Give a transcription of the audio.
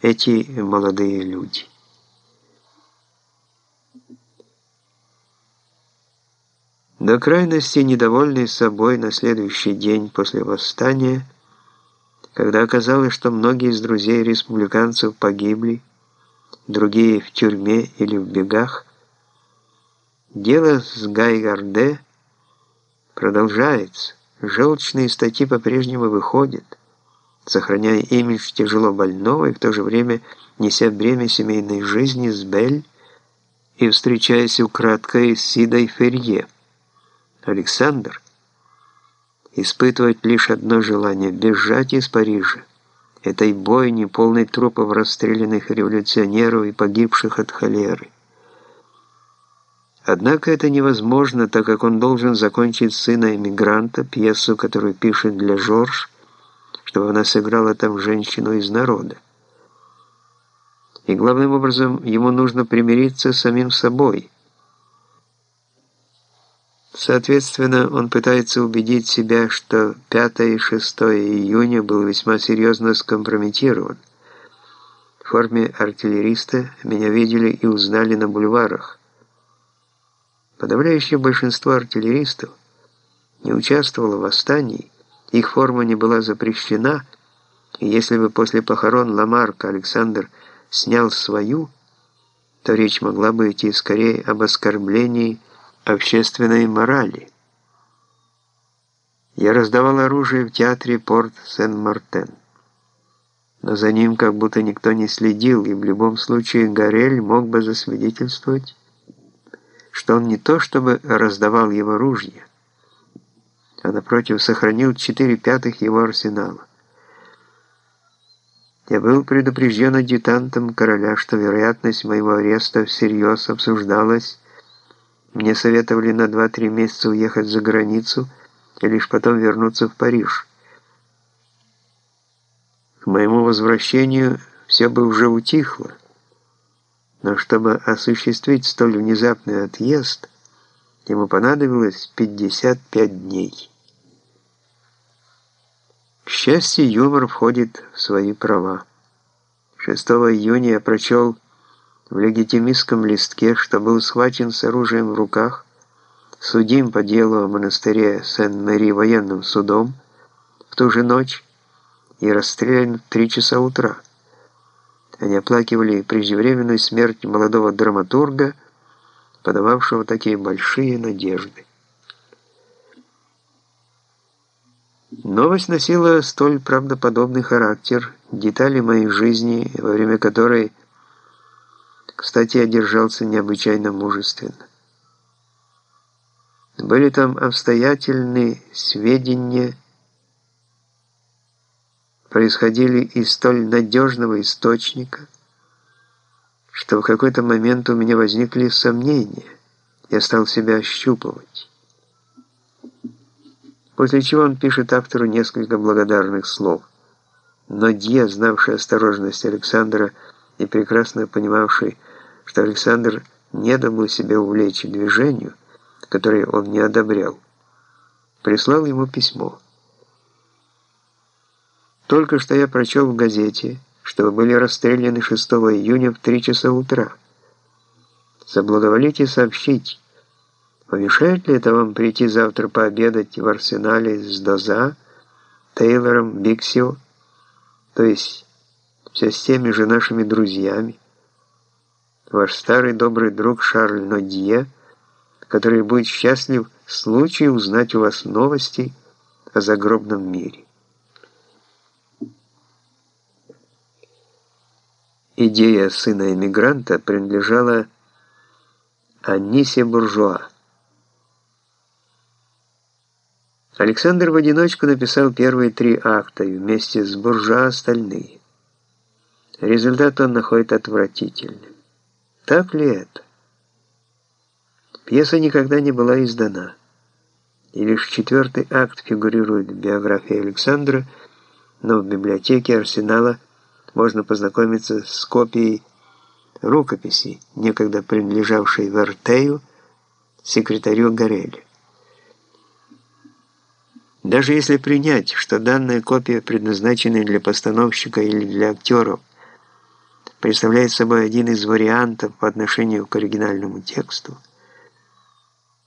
эти молодые люди. До крайности недовольный собой на следующий день после восстания, когда оказалось, что многие из друзей республиканцев погибли, другие в тюрьме или в бегах, дело с Гайгарде продолжается, желчные статьи по-прежнему выходят, сохраняя имидж тяжело больного и в то же время неся бремя семейной жизни с Бель и встречаясь украдкой с Сидой Ферье. Александр испытывает лишь одно желание – бежать из Парижа, этой бойни, полной трупов расстрелянных революционеров и погибших от холеры. Однако это невозможно, так как он должен закончить «Сына эмигранта», пьесу, которую пишет для Жорж, чтобы она сыграла там женщину из народа. И главным образом ему нужно примириться с самим собой – Соответственно, он пытается убедить себя, что 5 и 6 июня был весьма серьезно скомпрометирован. В форме артиллериста меня видели и узнали на бульварах. Подавляющее большинство артиллеристов не участвовало в восстании, их форма не была запрещена, и если бы после похорон Ламарка Александр снял свою, то речь могла бы идти скорее об оскорблении общественной морали. Я раздавал оружие в театре Порт Сен-Мартен. Но за ним как будто никто не следил, и в любом случае Горель мог бы засвидетельствовать, что он не то чтобы раздавал его ружья, а напротив сохранил четыре пятых его арсенала. Я был предупрежден адъютантом короля, что вероятность моего ареста всерьез обсуждалась мне советовали на 2-3 месяца уехать за границу и лишь потом вернуться в Париж. К моему возвращению все бы уже утихло, но чтобы осуществить столь внезапный отъезд, ему понадобилось 55 дней. К счастью, юмор входит в свои права. 6 июня я прочел в легитимистском листке, что был схвачен с оружием в руках, судим по делу о монастыре Сен-Мэри военным судом в ту же ночь и расстрелян в три часа утра. Они оплакивали преждевременную смерть молодого драматурга, подававшего такие большие надежды. Новость носила столь правдоподобный характер, детали моей жизни, во время которой кстати, я держался необычайно мужественно. Были там обстоятельные сведения, происходили из столь надежного источника, что в какой-то момент у меня возникли сомнения. Я стал себя ощупывать. После чего он пишет автору несколько благодарных слов. Но Дье, знавший осторожность Александра и прекрасно понимавший, что Александр не дал себя увлечь движению, которое он не одобрял, прислал ему письмо. Только что я прочел в газете, что были расстреляны 6 июня в 3 часа утра. Соблаговолите сообщить, помешает ли это вам прийти завтра пообедать в арсенале с Доза, Тейлором, Биксио, то есть все с теми же нашими друзьями, ваш старый добрый друг Шарль Нодье, который будет счастлив в случае узнать у вас новости о загробном мире. Идея сына эмигранта принадлежала Анисе Буржуа. Александр в одиночку написал первые три акта и вместе с Буржуа остальные. Результат он находит отвратительным. Так ли это? Пьеса никогда не была издана, и лишь четвертый акт фигурирует в биографии Александра, но в библиотеке Арсенала можно познакомиться с копией рукописи, некогда принадлежавшей Вертею, секретарю Гореля. Даже если принять, что данная копия предназначена для постановщика или для актеров, представляет собой один из вариантов по отношению к оригинальному тексту –